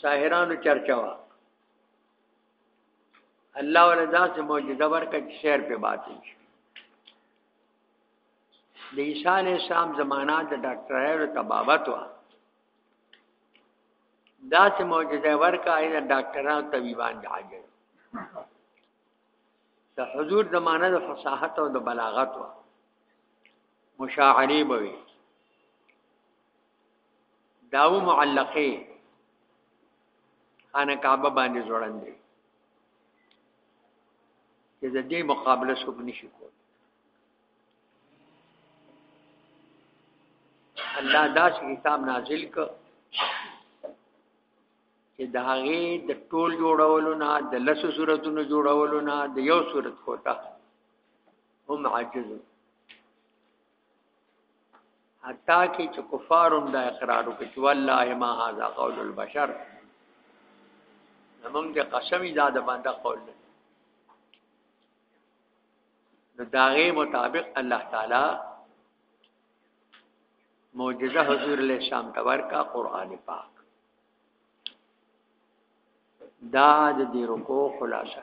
ساحرانو چرچا وا الله ولا ذات معجزه ورکړي چې شعر په باطل شي د عیسی علی السلام زمانہ د ډاکټرایو تبابت وا دا چې معجزه ورکا اې ډاکټرانو طبيبان د حاجت د حضور زمانہ د فصاحت او د بلاغت وا مشاعره بوي داو معلقه خانه کعبه باندې ځوړند دي چې د دې مقابله څوک نشي کول الله داس کتاب نازل ک چې د هغه د ټول جوړولو نه د لسو صورتونو جوړولو نه د یو صورت کوته هم عاجز حتی کې چې کفارم دا اقرار وکړي چې والله ما هذا قول البشر زمونږ د قسم دا د باندې قول دی نو داغه مطابق الله تعالی معجزه حضور له شام تبر کا قران پاک دا د دې رکو خلاصه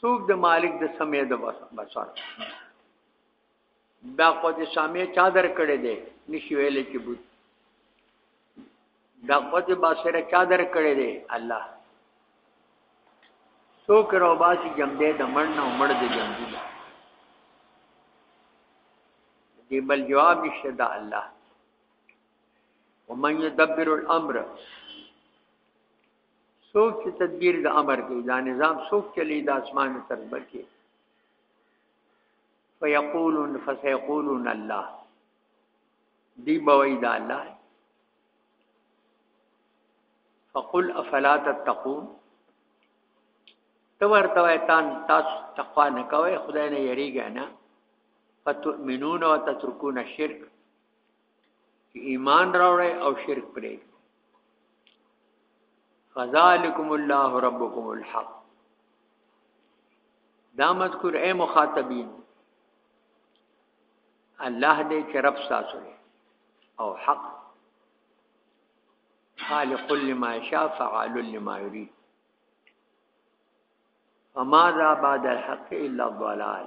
سوق د مالک د سمې د بصر دا خو د سمې چا در کړې دي نشي ویلې چې بوت دا خو د بصر چا در کړې دي الله سوق رو باسي جمدې د مړ نه مړ دي جمدې دی بل جواب نشته دا الله ومن يدبر الامر څوک چې تدبیر د امر کوي دا نظام څوک چلی د اسمان تر بلکې فیقولون فسیقولون الله دی بوي دا الله فقل افلا تتقون تو ورته وای تان تاسو تقوا نه کوي خدای نه یریږي نه فتؤمنون وتتركون الشرك چې ایمان راوړی او شرک پرې فذالکم الله ربکم الحق دا مذکور اے مخاطبین الله دې چې رب تاسو او حق خالق لما يشاء فعال لما يريد فماذا بعد الحق الا الضلال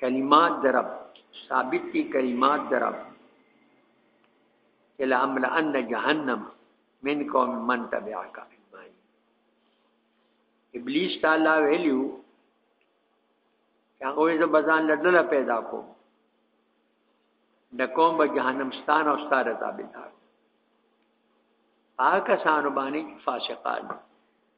کلمات درب ثابت کی کلمات درب الى امل ان جهنم من قوم من تبعك اجمعين ابلیس تعالی ویلو هغه یې بزان لړل پیدا کو د قوم به جهنم ستان او ستاره تابعدار آکه سانو باندې فاسقان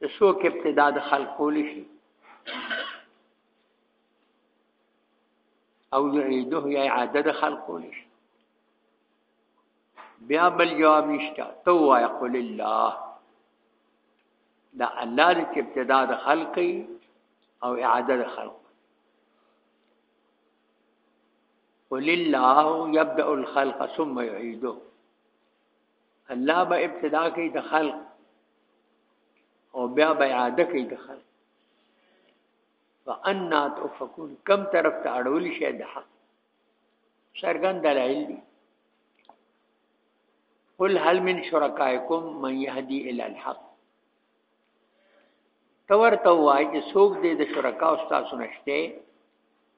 د شوک ابتدا د خلق کول شي او یعیده یا عادت خلق کول شي بیا بل جواب نشته تو وای قل الله دا الله دې ابتدا د خلق او اعاده د خلق قل الله يبدا الخلق ثم يعيده الله به ابتدا کوي د خلق او بیا به اعاده کوي د خلق فانا تفكون کم طرف ته اړول شي د حق شرګن دلایل دي قل هل من شرکائکم من يهدي الى الحق تور تو وای چې څوک دې د شرکا او تاسو نشته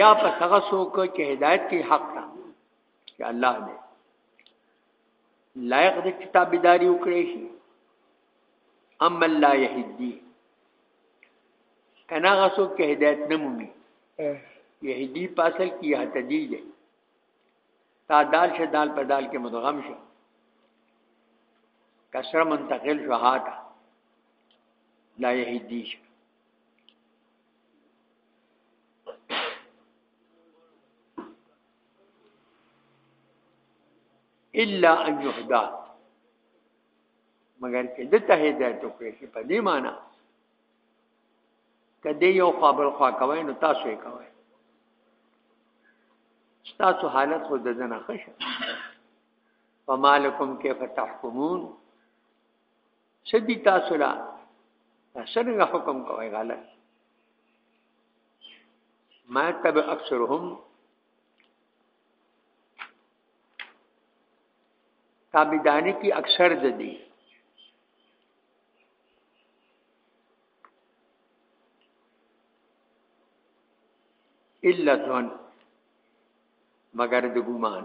یا په هغه څوک چې هدایت کې حق ده چې الله دې لایق د کتابداري وکړي شي ام الله يهدي کنا هغه څوک چې هدایت نه مومي يهدي پاسل کې هتدي دي تا دال شه دال په دال کې مدغم شه کسر منتقل شو هاته لا يهدي شه الا ان يهدا مگر چې د ته هدایت وکړي چې په دې معنی کدی یو خبر خوا کوي نو تاسو یې کوي تاسو حالت خو د زنه خشه فمالکم کیف تحکمون سدی تاسو لا څنګه حکم کوي غلط ما تب اکثرهم تابعدانی کی اکثر د دي الا ظن مگر د ګمان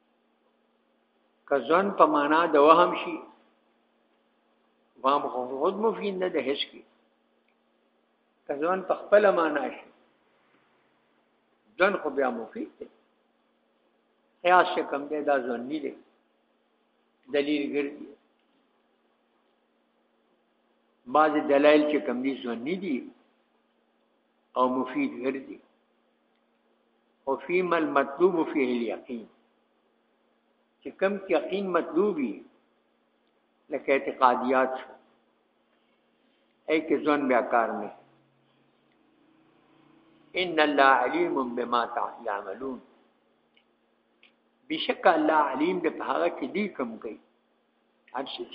که ځان په معنا د وهم شي وام خو خود مفید نه ده هیڅ کی که ځان په خپل معنا شي ځان خو بیا مفید دی قیاس څخه کم دی دا ځان نه دی دلیل ګرځي بعض دلایل چې کم دي ځان نه دي او مفید ګرځي او فيما المطلوب فيه اليقين چې کوم یقین مطلوبي لکه اعتقادیات شو اي کې ځون بیا کار نه ان الله عليم بما تعملون بشک الله عليم د په هغه کې دي کوم کوي هر شي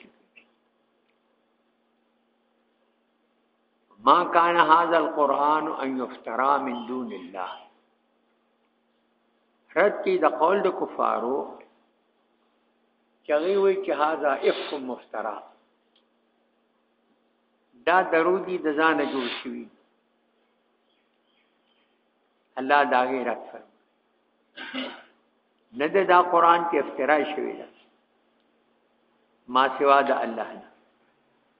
ما کان هاذا القران ان یفترا من دون الله رد کی د قول د کفارو چغی وی چې هاذا افک مفترا دا درودی د ځان جوړ شوی الله دا غي رد فرم نه دا قران کې افترا شوی دا ما سوا د الله نه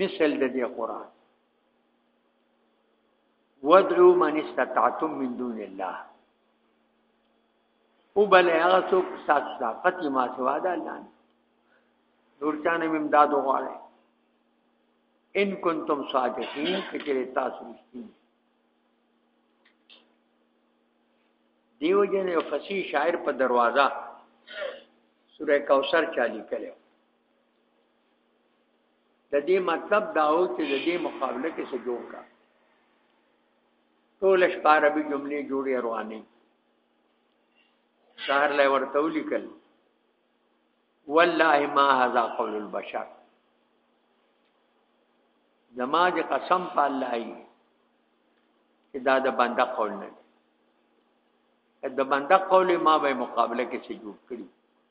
مثل د دې قران ودعو من استطعتم من دون الله او بل هغه څوک سات طاقت ما سوا ده الله نور چانه امداد وغواړي ان کنتم صادقین کچره تاسو رښتینی دیو جن یو فصیح شاعر په دروازه سوره کوثر چالي کړو د دې مطلب دا و چې د دې مقابله کې څه جوړ کا ټول شپه عربي جملې جوړې روانې سهار لای ورته ولیکل والله ما هذا قول البشر زما د قسم په الله ای چې دا د بنده قول نه د بنده قول ما به مقابله کې څه جوړ کړی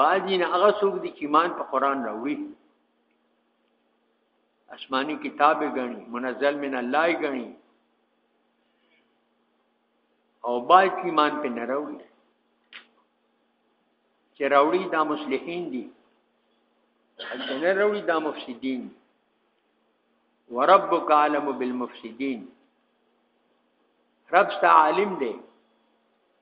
باجی نه هغه څوک دي چې ایمان په قران راوړي آسماني کتاب غني منزل من الله غني او باج ایمان په نه راوړي چې راوړي دا مصلحین دي چې نه راوړي دا مفسدين وربک عالم بالمفسدين رب ست عالم دی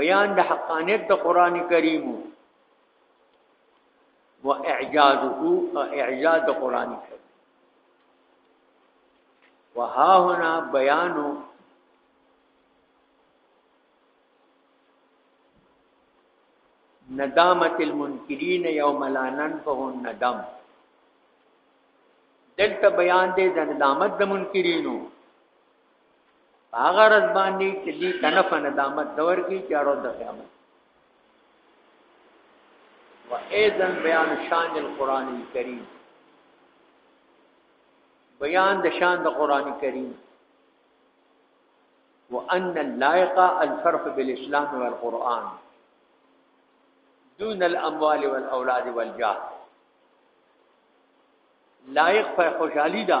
بیان د حقانیت د قران کریم او اعجازه اعجاز د قران کریم وها هنا بیان ندامت المنکرین یوم لا ننفه الندم دلته بیان دی د ندامت د منکرینو هغه رز باندې چې دې کنف نه دامت دور کې چې اړو د قیامت و اذن بیان شان القران الکریم بیان د شان د قران کریم وان اللائق الفرق بالاسلام والقران دون الاموال والاولاد والجاه لائق په خوشحالي ده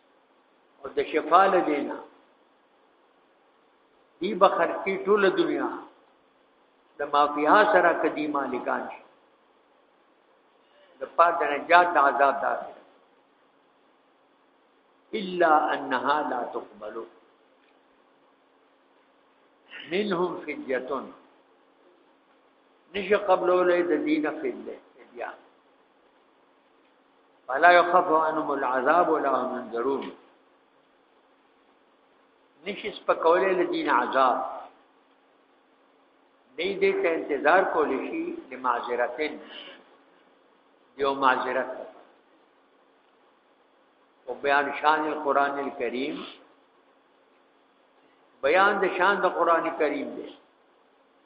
او د شفا له دینا دی به خرچی ټول دنیا د مافیا سره کدی مالکان شي د پاره د نجات د عذاب دار الا انها لا تقبل منهم فدیه نشه قبل ولې د دینه فدیه فلا يخف عنهم العذاب ولا هم ينذرون نشس په کولې له دین عذاب دې دې ته انتظار کول شي د معذرتن یو معذرت او بیان شان القران الکریم بیان د شان د قران کریم دی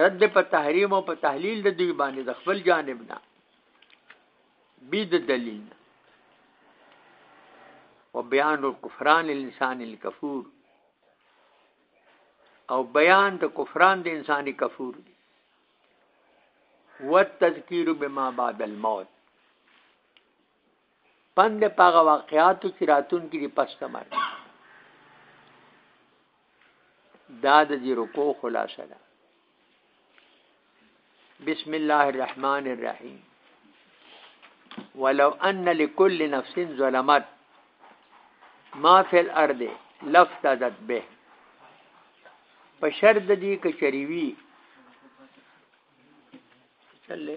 رد په تحریم او په تحلیل د دوی باندې د خپل جانب نه بي د دلیل نه او بیان الکفران الانسان الکفور او بیان د کفران د انسان کفور دی و تذکیر بما بعد الموت پند پاغه واقعاتو چې راتون کې دی پس تمر دا د دې رکو خلاصه ده بسم الله الرحمن الرحیم ولو ان لكل نفس ظلمت ما فی الارض لفتدت به په شرط دی کچریوی چلې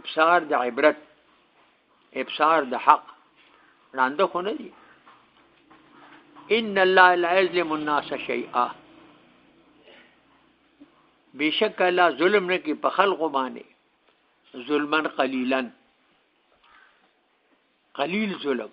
ابصار د عبرت ابصار د حق رانده خو نه دي ان الله لا یظلم الناس شیئا بشک الله ظلم نه کوي په خلقو باندې ظلمن قلیلا قلیل ظلم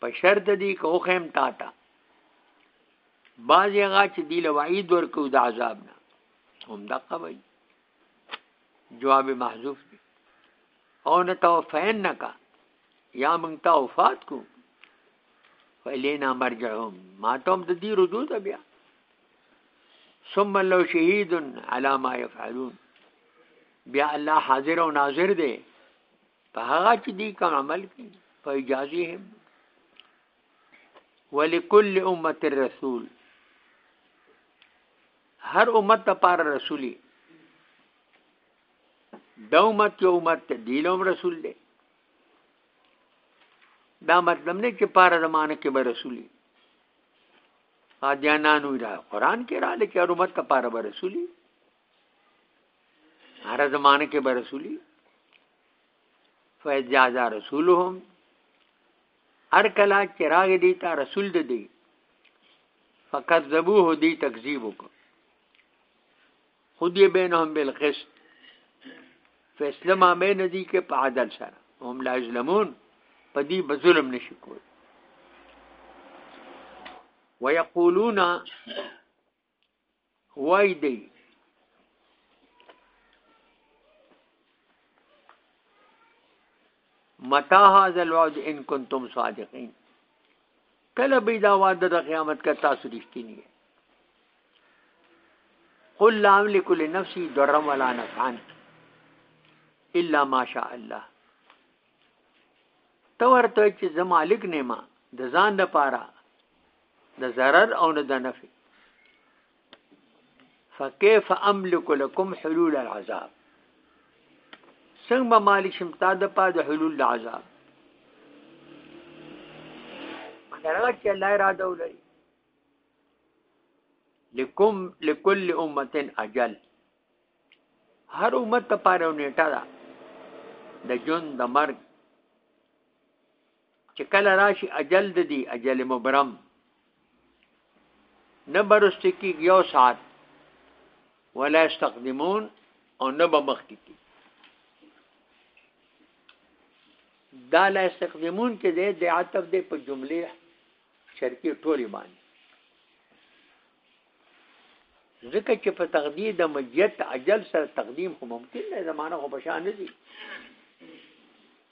په شرط دی که وخیم تا ته بعضې هغه چې دی له وعید ورکو د عذاب نه هم دقه وایي جواب محذوف دی او نه توفین نه کا یا موږ ته وفات کو فلینا مرجعهم ما ته هم د دې رجوع ده بیا ثم لو شهید علی ما یفعلون بیا الله حاضر او ناظر دی په هغه چې دی کوم عمل کوي په اجازه هم ولکل امه الرسول هر امت ته پار رسولي د امت یو امت ته دیلوم رسول دی دا مطلب نه چې پار زمانه کې به رسولي قادیانانو را قران کې را لکه امت ته پار به رسولي هر زمانه کې به رسولي فیجازا رسولهم هر کله چې راغی دی ته رسول د دی فکذبوه دی تکذیب وکړ خودی بینهم بالقسط فیصله ما بین دی کې په عدل سره هم لا ظلمون په دې بظلم نشي کول ويقولون وای دی متا هذا الوعد ان کنتم صادقین کله به دا وعده د قیامت کا تاسو رښتینی قل لا املك لنفسي ضرا ولا نفعا الا ما شاء الله تو ورته چې زمالک نیما د ځان لپاره د ضرر او نه د نفع فكيف املك لكم حلول العذاب څنګه به مالک شم تا د پا د حلول د عذاب درغه چې الله اراده ولري لکم لكل امه اجل هر امت ته پاره نیټه ده د جون د مرګ چې کله راشي اجل د دي اجل مبرم نه برست کی یو ساعت ولا استقدمون او نه به مخ کی دا لا استقدمون چې دی د عطف دی په جمله شرطي ټولې باندې ځکه چې په تقدیر د مجیت عجل سره تقدیم خو ممکن نه زمانه خو بشان نه دي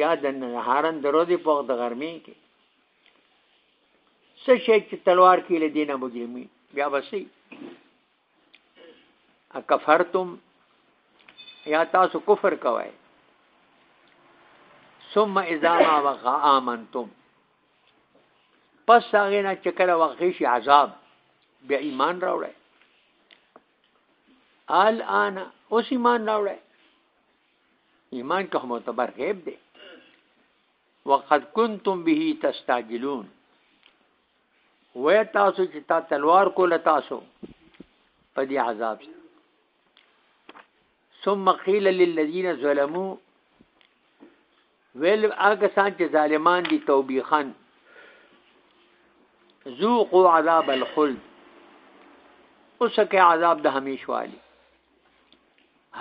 یا د نهارن د ورځې په وخت د غرمې کې څه شی چې تلوار کې له دینه مجرمي بیا بسې اکفرتم یا تاسو کفر کوئ ثم اذا ما وقع امنتم پس هغه نه چې کله واقع شي عذاب بیا ایمان راوړی الان اوس ایمان راوړی ایمان که معتبر غیب دی وقد كنتم به تستعجلون وې تاسو چې تا تلوار کوله تاسو په دې عذاب ثم قيل للذين ظلموا ویل هغه کسان چې ظالمان دي توبیخن ذوقوا عذاب الخلد اوسکه عذاب د همیشوالی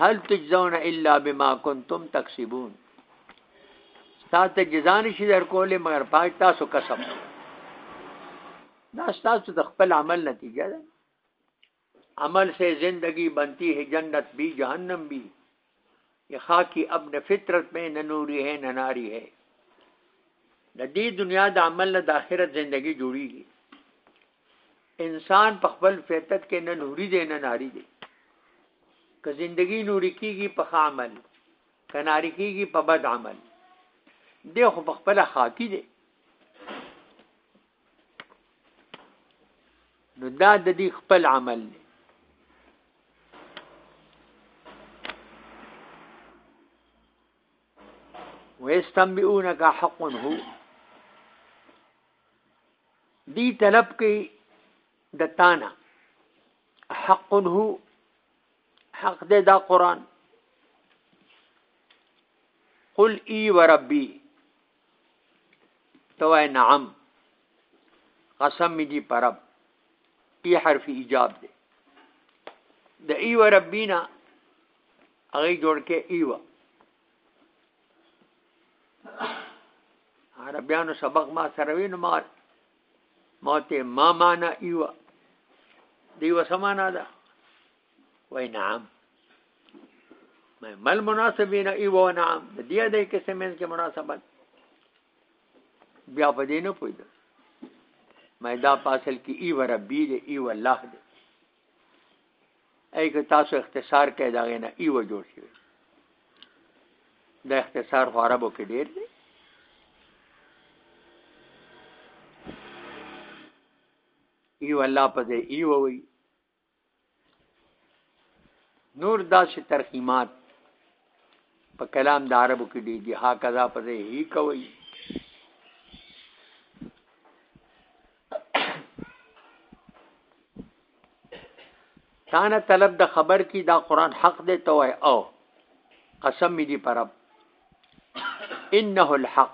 هل تجزون الا بما كنتم تكسبون تاسو جزا نشي درکولې مگر پاک تاسو کسب دا تاسو د خپل عمل نتیجه ده عمل سے زندگی بنتی ہے جنت بھی جہنم بھی یہ خاکی اب نه فطرت میں نه نوری ہے نه ناری ہے د دې دنیا د عمل نه د آخرت زندگی جوړیږي انسان په خپل فطرت کې نه نوري دی نه ناری دی که زندگی نوري کیږي په ښه عمل که ناری کیږي په بد عمل دی خو په خپل خاکی دی نو دا د دې خپل عمل دی ويستنبئونك حق هو دی طلب کوي د تانا حق هو حق دې دا قران قل ای وربی تو اے نعم قسم می دی پرب ای حرف ایجاب دی د ایو ربینا هغه جوړ کې ایو عربیانو سبق ما سره وینم ما ماته ما معنا ایو دیو سمانا ده وای نعم مل مناسبین ای و نعم د دې د قسم منځ کې مناسبت بیا په دې نه پوهیدل مې دا پاسل کې ای و ربی دې ای و الله دې ای که تاسو اختصار کې دا غنه ای و جوړ شي دا اختصار خو عربو کې ډیر دی ای و الله په دې ای و وی نور داسې ترخیمات په کلام د عربو کې ډېر دي ها کذا په ځای هی کوي تانه طلب د خبر کی دا قران حق دی ته وای او قسم می دی پر انه الحق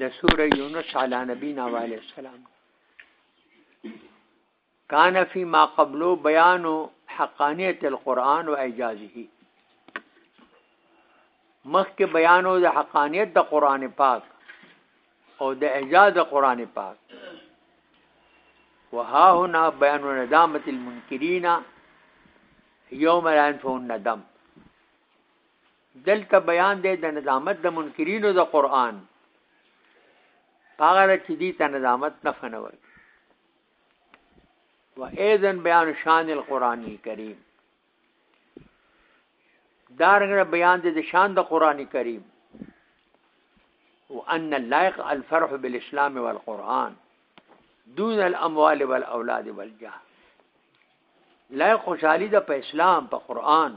د سوره یونس علی نبینا و علیه السلام کان فی ما قبلو بیان حقانیت القرآن و اعجازه مخکې بیانو د حقانیت د قرآن پاک او د اعجاز د قرآن پاک وها هنا بیان ندامت المنکرین یوم لا ينفع الندم دلته بیان دی د ندامت د منکرینو د قران هغه چې دې ته ندامت نه فنور و اذن بیان شان القران الکریم دارنګ بیان دی د شان د قران کریم وان اللائق الفرح بالاسلام والقران دون الاموال والاولاد والجاه لائق خوشحالی د په اسلام په قران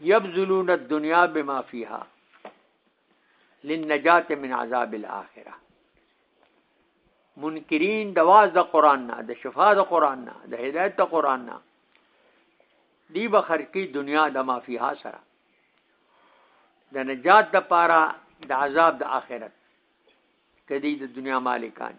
یبذلون الدنیا بما فیها للنجات من عذاب الاخره منکرین د واز د قران نه د شفا د قران نه د هدایت د قران نه دی به خرکی دنیا د مافیها سره د نجات د پاره د عذاب د آخرت کدی د دنیا مالکان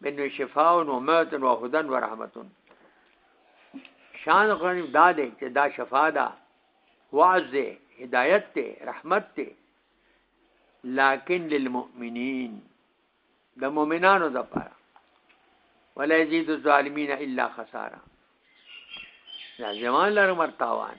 منه شفاء و مات و هدن و رحمتون شان قرآن دا دی چې دا شفا ده وعظ دی هدایت دی رحمت دی لكن للمؤمنين د مؤمنانو د پاره ولا يزيد الظالمين الا خساره دا ځوان لرمر تاوان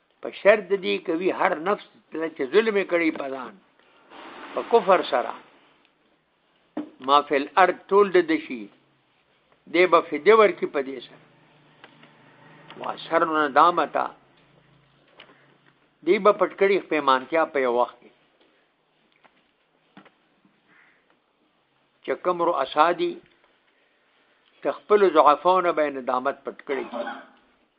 په شرط د دې کوي هر نفس چې ظلم کړي په ځان په کفر سره ما فی الارض ټول د شي دی به فدی ورکی په دې سره واسرنا دامتا دی به پټکړی پیمانتیا په یو وخت کې چې کوم رو اسادی تخپل ضعفونه به ندامت پټکړی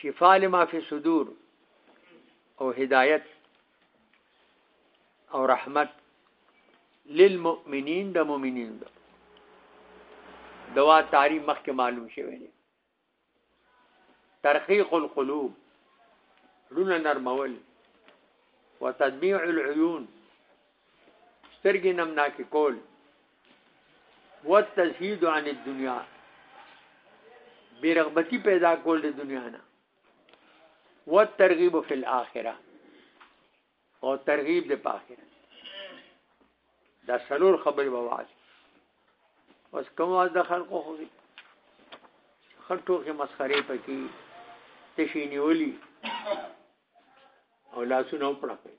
شفاء لما فی صدور او هدایت او رحمت للمؤمنین د مؤمنین د دوا تعریف مخکې معلوم شوی دی ترقیق القلوب لونه نرمول وتدبیع العیون سترګې نمنا کې کول والتزهید عن الدنیا بیرغبتی پیدا کول د دنیا نه والترغیب فی الاخره او ترغیب د پاخره دا سلور خبرې به واځي اوس کوم واز د خلکو خو خټو کې مسخره پکې تشي نیولي او لاسونه پړه کوي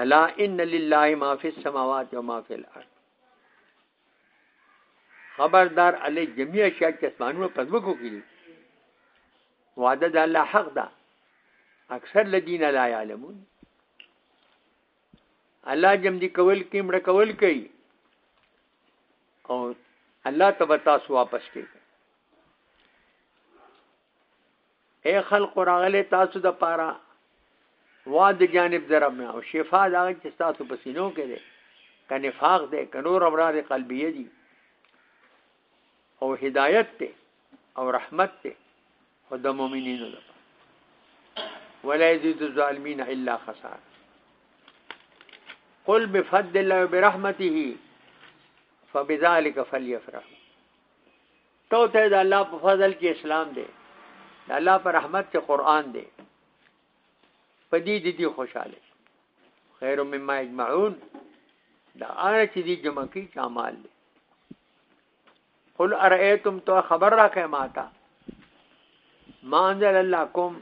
الا ان لله ما فی السماوات و ما فی الارض خبردار علی جميع اشیاء چې اسمانونو په ځمکو کې دي وعده د الله حق ده اکثر لدین لا يعلمون الله جم دي کول کې مړ کول کوي او الله تبارک تاسو واپس کوي اے خلق راغلی تاسو د پاره وا د جانب در رب نه او شفا دا چې تاسو په سینو کې ده ک نفاق ده ک نور امراض قلبیه دي او هدایت ته او رحمت ته او د مؤمنینو لپاره ولا یزيد الظالمین الا خسار قل بفضل الله وبرحمته فبذلك فليفرحوا تو ته د الله په فضل چې اسلام دی د الله په رحمت چې قران دی په دې د دې خوشاله خیر مما اجمعون دا هغه چې دې جمع کی چې اعمال دي قل ارئیتم تو خبر را کې ماتا ما انزل الله کوم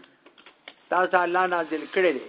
تاسو الله نازل کړی دی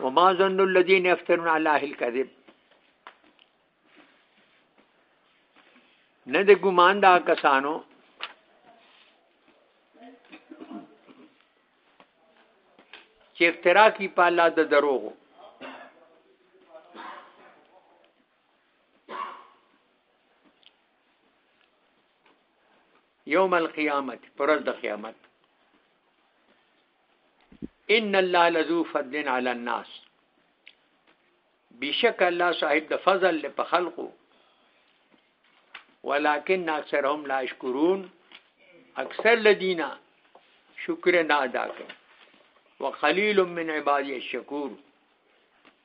وما ظن الذين يفترون على الله الكذب نه د ګمان دا کسانو چې افترا کی په الله د دروغو یوم القیامت پرز د قیامت ان الله لذو فضل على الناس بشک الله صاحب فضل لبخلقه ولكن أكثرهم لا يشكرون أكثر لدينا شكر ناداك وقليل من عبادي الشكور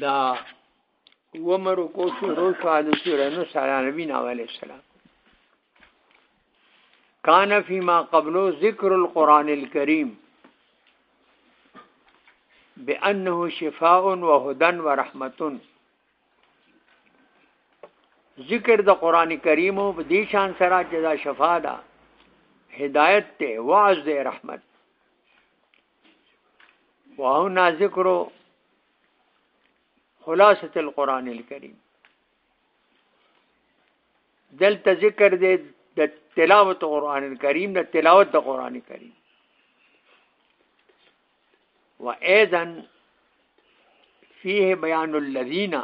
دا ومر کو شروع شو د سیرنو سره نبی نو علی السلام کان فيما قبلو ذکر القران الكريم بانه شفاء وهدى ورحمه ذکر د قران کریم او د شان سره جزا شفا ده هدایت ته واعظ ده رحمت وهنا ذکر خلاصه القرآن الكريم دلته ذکر دی د تلاوت قرآن الكريم د تلاوت د قرآن الكريم وايضا فيه بيان الذين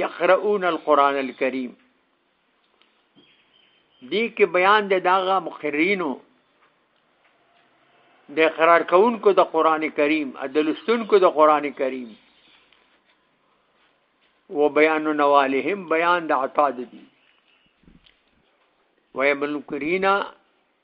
یقرؤون القرآن الکریم دی کې بیان د داغه مقررینو د اقرار کوونکو د قران کریم د لستونکو د قران کریم و بیان نوالهم بیان د عطا دي و ابن کرینا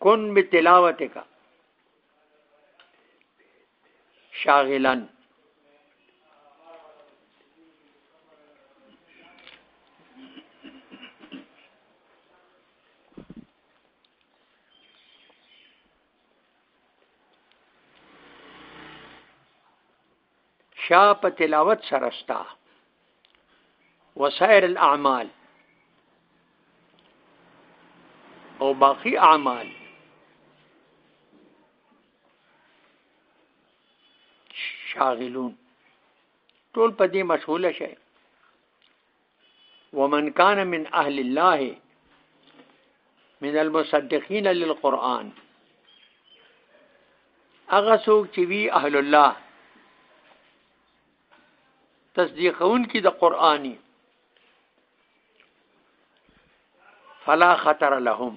کن بتلاوتک شاغلن شا په تلاوت سره ستا وسائر الاعمال او باقی اعمال شاغلون ټول په دې مشغوله شي ومن كان من اهل الله من المصدقين للقران هغه څوک چې وی اهل الله تصدیقون کی د قرآنی فلا خطر لهم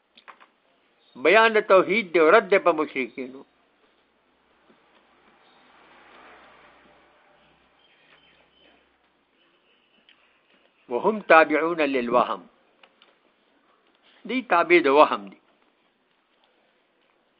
بیان د توحید دی رد په مشرکینو وهم تابعون للوهم دی تابع د وهم دی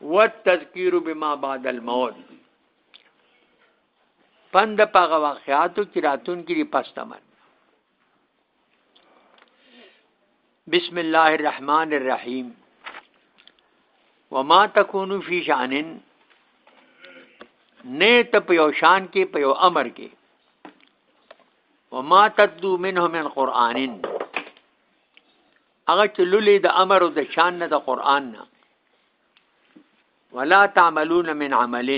والتذکیر بما بعد الموت پند پاغه واقعاتو چې راتون کې دی پستمن بسم الله الرحمن الرحیم وما تكون في شان نه ته په یو شان کې په یو امر کې وما تدو منه من قران هغه چې لولي د امر او د شان نه د قران نه ولا تعملون من عمل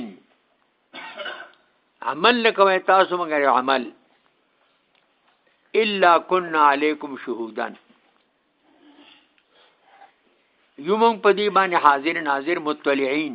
عمل نه کوي تاسو مګر عمل الا كنا عليكم شهودا یومن په دې باندې حاضر ناظر متولعين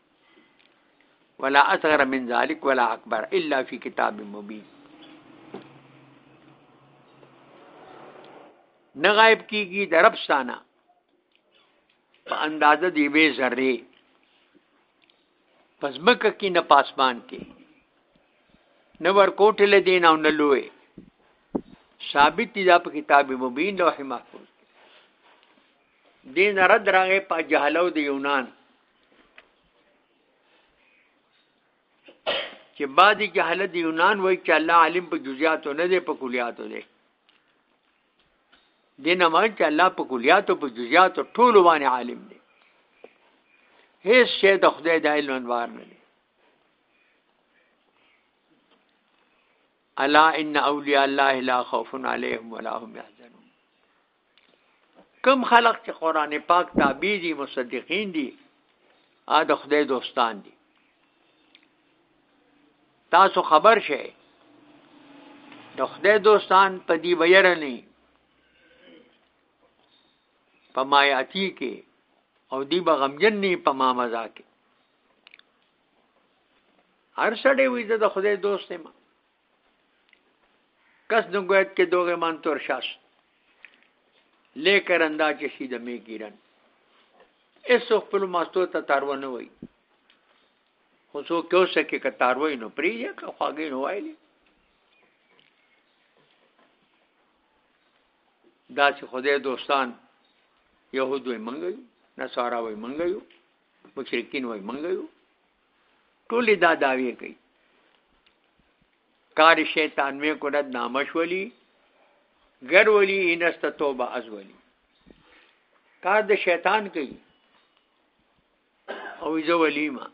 ولا اصغر من ذلك ولا اکبر الا فی کتاب مبین نه غایب کیږي د رب ستانه په اندازه دی وی ذره پزمک کی نه پاسمان کې نه ور کوټه لدین او نه لوی ثابت دي دا په کتاب مبین لوح محفوظ دین رد راغې په جهلو د یونان چې بعضی کې حالت یونان وای چې الله عالم په جزئیاتو نه دی په کلیاتو دی دین امر چې الله په کلیاتو په جزئیاتو ټول باندې عالم دی هیڅ شی د خدای د علم انوار نه دی الا ان اولیاء الله لا خوف علیهم ولا هم يحزنون کم خلق چې قران پاک تابع دي مصدقین دي ا د خدای دوستان دي تاسو خبر شئ د خدای دوستان په دی ویره نه په مایاتی کې او دی به غمجن نه په ما مزا کې هر سړی وي د خدای دوست ما کس نگوید که دوغ من ترش است لیکرن دا چشیده میگیرن ایسو خپل ماستو ته تاروه نه وای خو څو کیو سکه که تاروه نو پریږه که خواږه نو وایلی دا چې خدای دوستان يهود وي منګيو نصارا وي منګيو مشرکین وي منګيو ټولې دا داوی کوي کار شیطان می کند نامش ولی غیر ولی انست توبه از ولی کار د شیطان کوي او زه ولی ما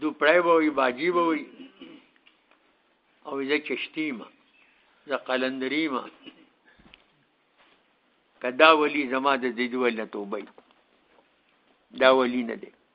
دو پړای به وي باجی به وي او زه چشتی ما زه قلندری ما کدا ولی زما د دې ول نه توبه دا ولی نه دی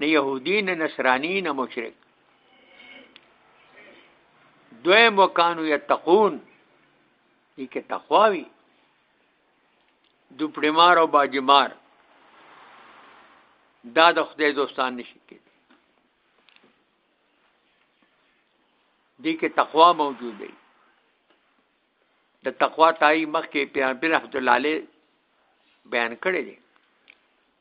نه يهودي نه نصراني نه مشرک دویم وکانو یتقون دې کې تقواوي دوپړمار او باجمار دا د خدای دوستان نشي کېږي دې کې تقوا موجود دی د تقوا تعریف مخکې پیغمبر رحمت الله علیه بیان کړی دی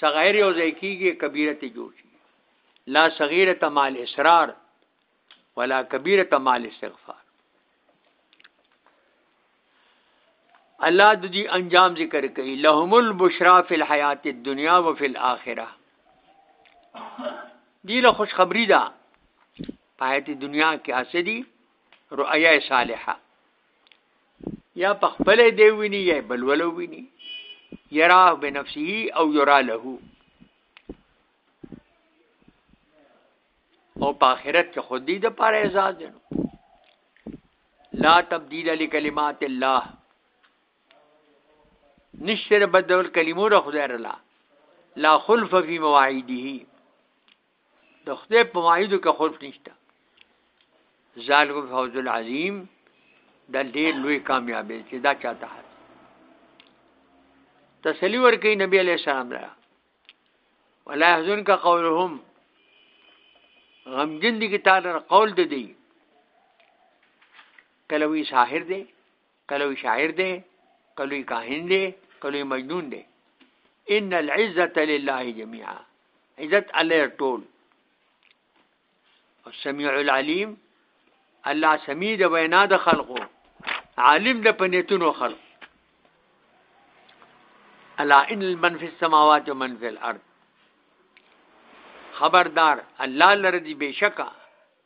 صغائر یو ځای کیږي کبیره ته جوړ شي لا صغیره مال اصرار ولا کبیره مال استغفار الله د دې انجام ذکر کوي لهم البشرا فی الحیات الدنیا و فی الاخره دی له خوشخبری ده په حیات دنیا کې اسدي رؤیا صالحه یا په خپل دی ویني یا بل ولو ویني یراه بنفسه او یرا له او په آخرت کې خود دې د پاره اعزاز دی لا تبديل لكلمات الله نشتر بدل کلمو را خدای رلا لا خلف فی مواعیده د خدای په وعیدو کې خوف نشته ذالک الفوز العظیم د ډېر لوی کامیابی چې دا چاته حاصل تسلی ورکړي نبی علیہ السلام را ولا يحزنك قولهم غمجن دي کې تعالی قول دي دی کله وی ساحر دی کلوی شاعر دی کلوی کاهن دی کلوی مجنون دی ان العزت لله جميعا عزت الله ټول السميع العليم الله سميع د وینا د خلقو عالم د پنيتونو خلق الا ان من في السماوات ومن في الارض خبردار الله لري بشکا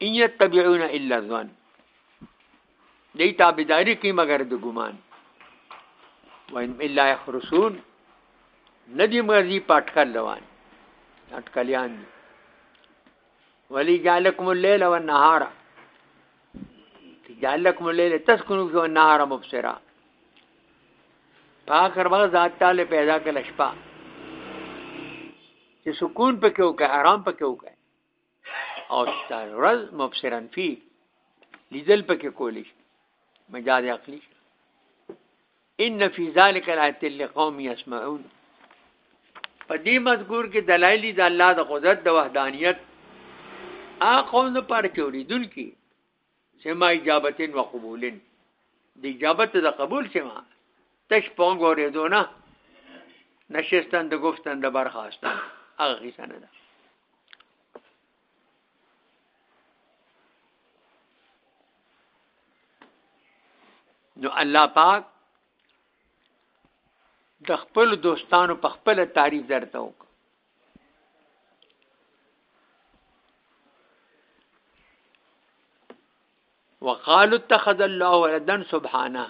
ان یتبعون الا الظن دی تابعداري کوي مگر د ګمان وان الا يخرسون ندی مرضی پټکل روان اټکلیان دي ولی جعلکم الليل والنهار جعلکم الليل تسكنوا فيه والنهار مبصرا پاک ربا ذات تعالی پیدا کړ شپه چې سکون پکې وکړي آرام پکې وکړي او شته ورځ مبصرن فی لیدل پکې کولی شي مجاز عقلی ان فی ذلک الایت لقوم یسمعون په دې مذکور کې دلایل د الله د قدرت د وحدانیت ا قوم پر چوریدونکي سما اجابت و قبول د اجابت د قبول سما تش پونګ اوریدو نه نشستن د گفتن د برخواستن هغه قصه نه ده نو الله پاک د خپل دوستانو په خپل تعریف درته وکړه وقالوا اتخذ الله ولدا سبحانه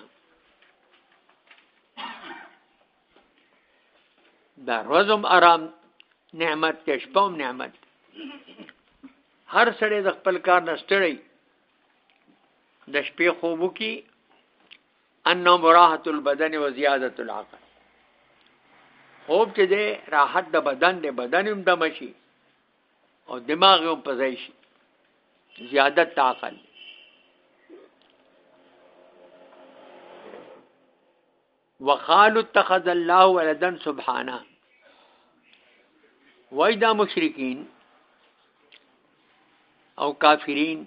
دا روزم آرام نعمت ته شپوم نعمت هر سړی د خپل کار نه ستړی د شپې خوب کی انهم راحت البدن و زیادت العقل خوب چې دی راحت د بدن دی بدن هم دم شي او دماغ هم په ځای شي زیادت عقل وقالوا اتخذ الله ولدا سبحانه وای دا مشرکین او کافرین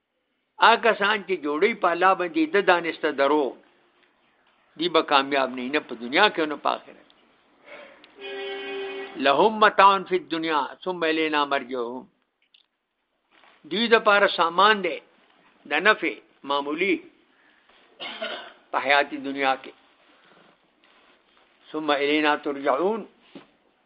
هغه سان چې جوړي په الله باندې د دانسته درو دی به کامیاب نه نه په دنیا کې نه په آخرت لهم متاعن فی الدنیا ثم الینا مرجعهم دوی د پاره سامان دی د نفع معمولی په حیات دنیا کې ثم الینا ترجعون